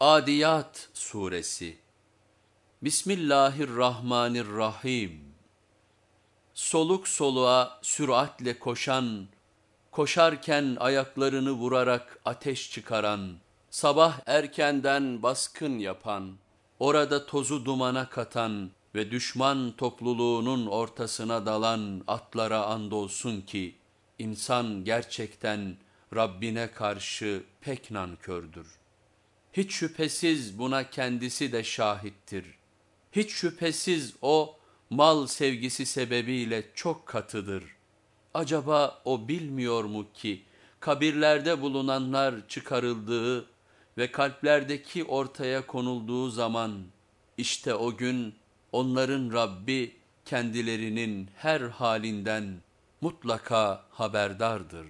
Adiyat Suresi Bismillahirrahmanirrahim Soluk soluğa süratle koşan, koşarken ayaklarını vurarak ateş çıkaran, sabah erkenden baskın yapan, orada tozu dumana katan ve düşman topluluğunun ortasına dalan atlara andolsun ki, insan gerçekten Rabbine karşı pek nankördür. Hiç şüphesiz buna kendisi de şahittir. Hiç şüphesiz o mal sevgisi sebebiyle çok katıdır. Acaba o bilmiyor mu ki kabirlerde bulunanlar çıkarıldığı ve kalplerdeki ortaya konulduğu zaman işte o gün onların Rabbi kendilerinin her halinden mutlaka haberdardır.